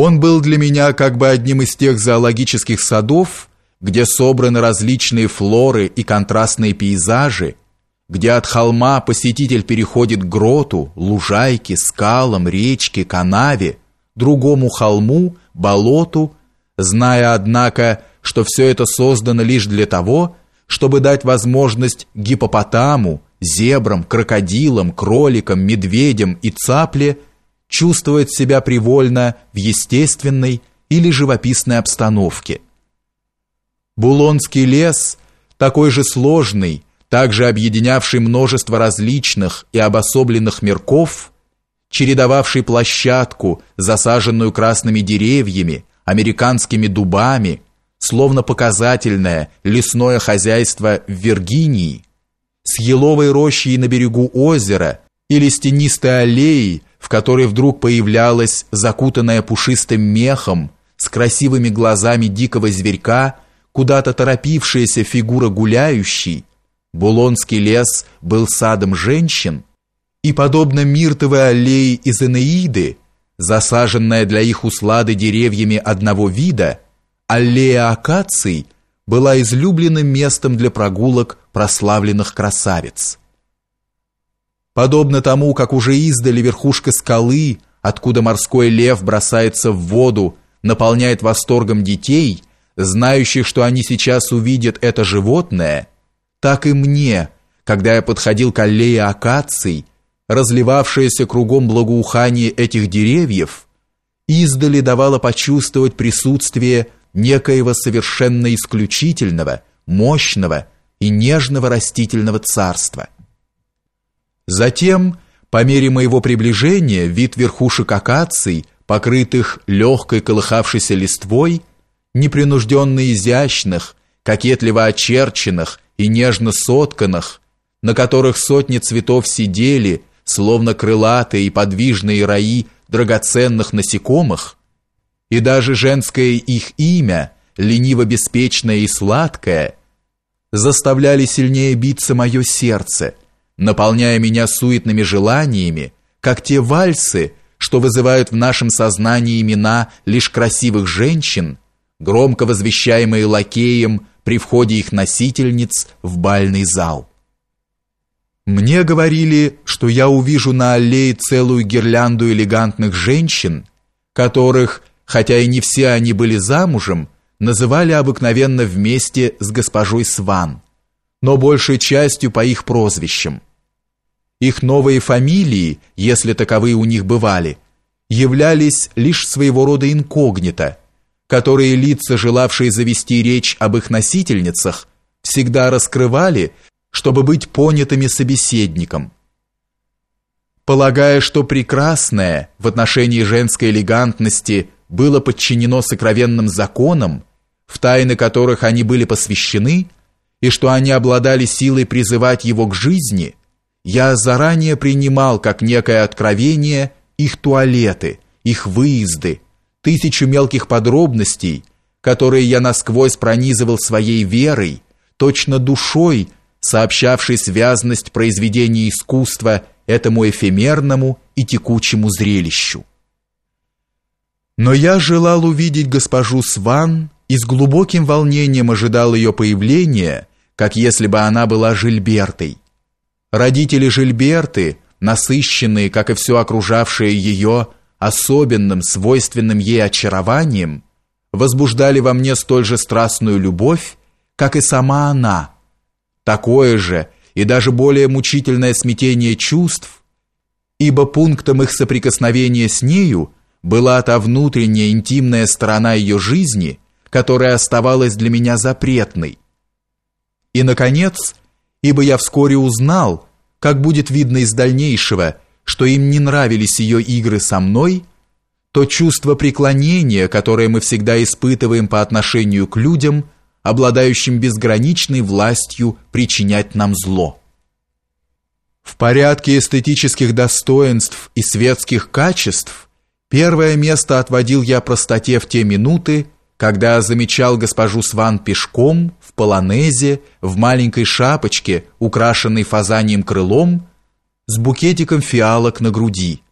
Он был для меня как бы одним из тех зоологических садов, где собраны различные флоры и контрастные пейзажи, где от холма посетитель переходит к гроту, лужайке, скалам, речке, канаве, другому холму, болоту, зная, однако, что все это создано лишь для того, чтобы дать возможность гипопотаму, зебрам, крокодилам, кроликам, медведям и цапле чувствовать себя привольно в естественной или живописной обстановке. Булонский лес, такой же сложный, также объединявший множество различных и обособленных мирков, чередовавший площадку, засаженную красными деревьями, американскими дубами, словно показательное лесное хозяйство в Виргинии, с еловой рощей на берегу озера или с тенистой аллеей, в которой вдруг появлялась закутанная пушистым мехом, с красивыми глазами дикого зверька, куда-то торопившаяся фигура гуляющей, Булонский лес был садом женщин, и, подобно миртовой аллее из Энеиды, засаженная для их услады деревьями одного вида, аллея акаций была излюбленным местом для прогулок прославленных красавиц. Подобно тому, как уже издали верхушка скалы, откуда морской лев бросается в воду, наполняет восторгом детей, знающих, что они сейчас увидят это животное, так и мне, когда я подходил к аллее акаций, разливавшееся кругом благоухание этих деревьев, издали давало почувствовать присутствие некоего совершенно исключительного, мощного и нежного растительного царства – Затем, по мере моего приближения, вид верхушек акаций, покрытых легкой колыхавшейся листвой, непринужденно изящных, кокетливо очерченных и нежно сотканных, на которых сотни цветов сидели, словно крылатые и подвижные раи драгоценных насекомых, и даже женское их имя, лениво-беспечное и сладкое, заставляли сильнее биться мое сердце – наполняя меня суетными желаниями, как те вальсы, что вызывают в нашем сознании имена лишь красивых женщин, громко возвещаемые лакеем при входе их носительниц в бальный зал. Мне говорили, что я увижу на аллее целую гирлянду элегантных женщин, которых, хотя и не все они были замужем, называли обыкновенно вместе с госпожой Сван, но большей частью по их прозвищам. Их новые фамилии, если таковые у них бывали, являлись лишь своего рода инкогнито, которые лица, желавшие завести речь об их носительницах, всегда раскрывали, чтобы быть понятыми собеседником. Полагая, что прекрасное в отношении женской элегантности было подчинено сокровенным законам, в тайны которых они были посвящены, и что они обладали силой призывать его к жизни – я заранее принимал как некое откровение их туалеты, их выезды, тысячу мелких подробностей, которые я насквозь пронизывал своей верой, точно душой, сообщавшей связность произведения искусства этому эфемерному и текучему зрелищу. Но я желал увидеть госпожу Сван и с глубоким волнением ожидал ее появления, как если бы она была Жильбертой. Родители Жильберты, насыщенные, как и все окружавшее ее, особенным, свойственным ей очарованием, возбуждали во мне столь же страстную любовь, как и сама она. Такое же и даже более мучительное смятение чувств, ибо пунктом их соприкосновения с нею была та внутренняя интимная сторона ее жизни, которая оставалась для меня запретной. И, наконец, ибо я вскоре узнал, как будет видно из дальнейшего, что им не нравились ее игры со мной, то чувство преклонения, которое мы всегда испытываем по отношению к людям, обладающим безграничной властью причинять нам зло. В порядке эстетических достоинств и светских качеств первое место отводил я простоте в те минуты, когда замечал госпожу Сван пешком, в полонезе, в маленькой шапочке, украшенной фазанием крылом, с букетиком фиалок на груди –